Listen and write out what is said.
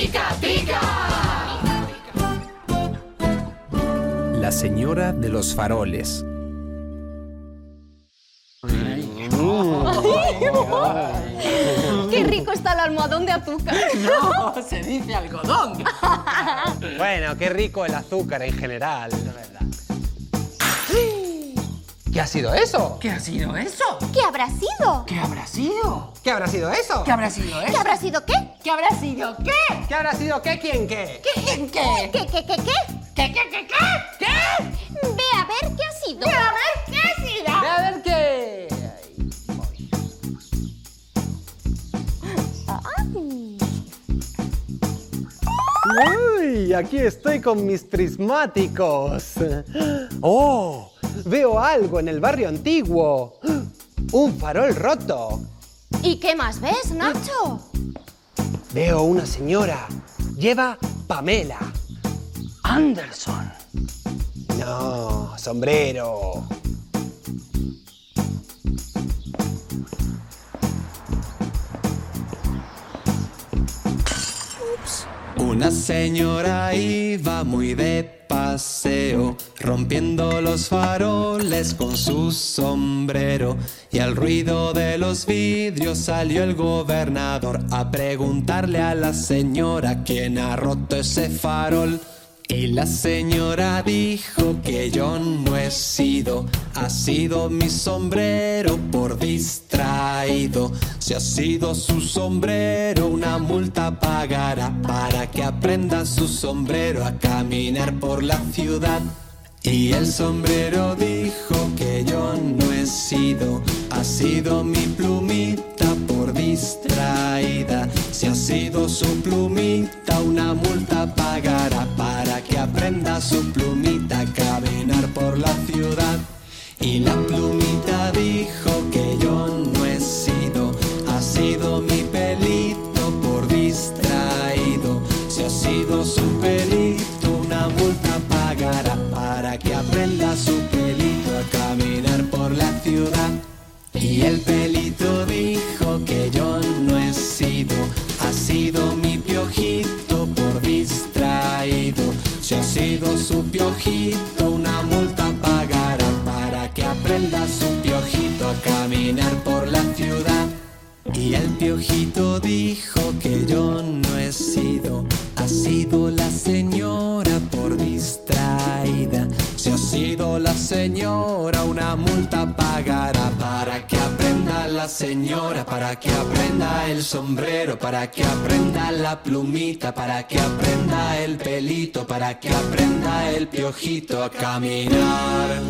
pica, pica. La señora de los faroles. ¡Qué rico está el almohadón de azúcar! No, se dice algodón. Bueno, qué rico el azúcar en general. ¿Qué ha sido eso? ¿Qué ha sido eso? ¿Qué habrá sido? ¿Qué habrá sido? ¿Qué habrá sido eso? ¿Qué habrá sido ¿Qué eso? habrá sido qué? ¿Qué habrá sido qué? ¿Qué habrá sido qué? ¿Quién qué? ¿Quién qué? ¿Qué, qué, qué, qué? ¿Qué, qué, qué, qué? ¿Qué? Ve a ver qué ha sido. ¿Qué a ver qué ha sido? Ve a ver qué. Uy, aquí estoy con mis prismáticos. Oh, veo algo en el barrio antiguo. Un farol roto. ¿Y qué más ves, Nacho? Veo una señora. Lleva Pamela. Anderson. No, sombrero. Una señora iba muy de paseo, rompiendo los faroles con su sombrero. Y al ruido de los vidrios salió el gobernador a preguntarle a la señora quién ha roto ese farol. Y la señora dijo que yo no he sido, ha sido mi sombrero por distraído. Si ha sido su sombrero, una multa pagará para que aprenda su sombrero a caminar por la ciudad. Y el sombrero dijo que yo no he sido, ha sido mi plumita por distraída. Si ha sido su plumita, una multa su plumita a caminar por la ciudad. Y la plumita dijo que yo no he sido, ha sido mi pelito por distraído. Si ha sido su pelito, una multa pagará para que aprenda su pelito a caminar por la ciudad. Y el pelito Su piojito, una multa pagará para que aprenda su piojito a caminar por la ciudad. Y el piojito dijo que yo no he sido, la señora, una multa pagará. Para que aprenda la señora, para que aprenda el sombrero, para que aprenda la plumita, para que aprenda el pelito, para que aprenda el piojito a caminar